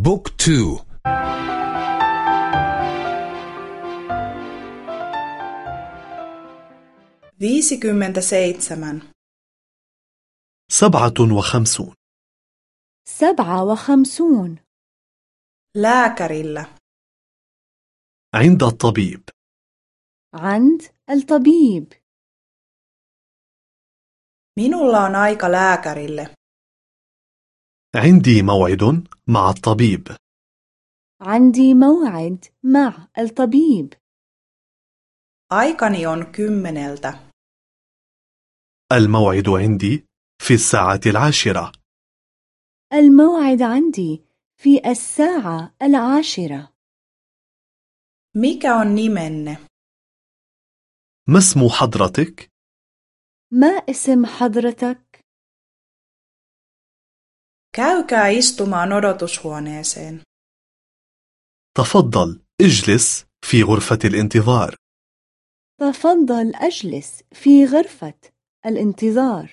book two. سبعة وخمسون. سبعة وخمسون. lääkärillä عند الطبيب. عند الطبيب. minulla on aika lääkärillä عندي موعد مع الطبيب. عندي موعد مع الطبيب. Aikani on kymmeneltä. الموعد عندي في الساعة العاشرة. الموعد عندي في الساعة العاشرة. Mikä on nimenne? ما اسم حضرتك؟ ما اسم حضرتك؟ Käykää istumaan odotushuoneeseen. تفضل اجلس في غرفة الانتظار. تفضل أجلس في غرفة الانتظار.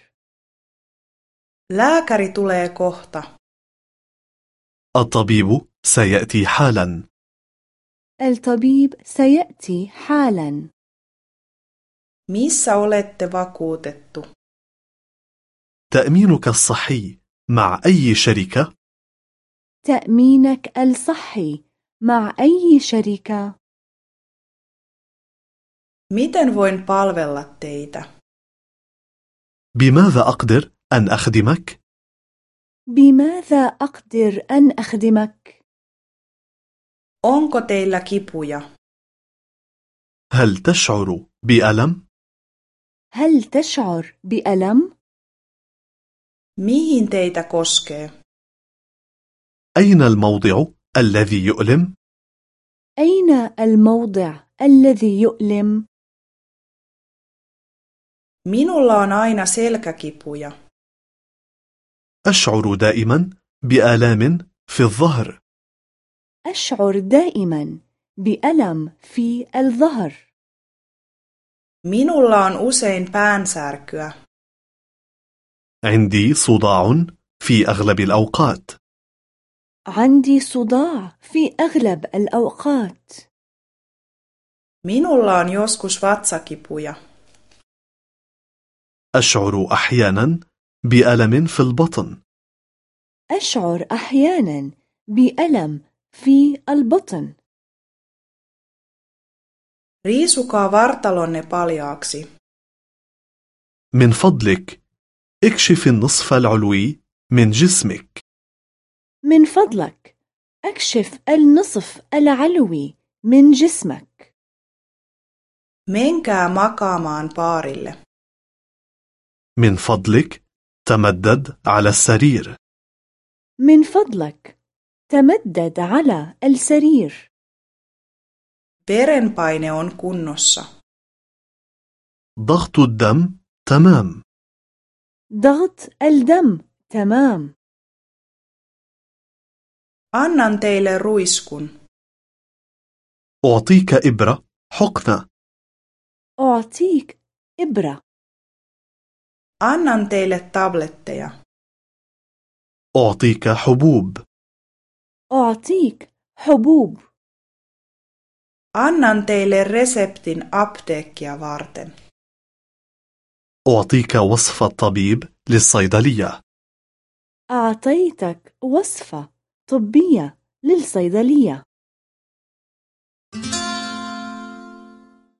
Lääkäri tulee kohta. الطبيب سيأتي حالا. الطبيب سيأتي حالا. Missä olette vakuutettu? تأمينك الصحي. مع أي شركة؟ تأمينك الصحي مع أي شركة؟ miten voin palvella teitä بماذا أقدر أن أخدمك؟ بماذا أقدر أن أخدمك؟ onko teillä kipuja هل تشعر بألم؟ هل تشعر بألم؟ Mihin teitä koskee? أين الموضع الذي يؤلم؟ أين الموضع الذي يؤلم؟ minulla on aina selkäkipuja. أشعر دائما بآلام في الظهر. أشعر دائما بألم في الظهر. Minulla on usein päänsärkyä عندي صداع في أغلب الأوقات. عندي صداع في أغلب الأوقات. Minulla on joskus vatsakipuja. أشعر أحيانا بألم في البطن. أشعر أحيانا بألم في البطن. Riisukaa vartalonne paljaaksi من فضلك اكشف النصف العلوي من جسمك. من فضلك أكشف النصف العلوي من جسمك. Menkää makaamaan paarille من فضلك تمدد على السرير. من فضلك تمدد على السرير. Verenpaine on kunnossa. ضغط الدم تمام. ضغط الدم تمام annan teille ruiskun أعطيك إبرة حقنة أعطيك إبرة annan teille tabletteja أعطيك حبوب أعطيك حبوب annan teille reseptin apteekkia varten أعطيك وصفة طبيب للصيدلية. أعطيتك وصفة طبية للصيدلية.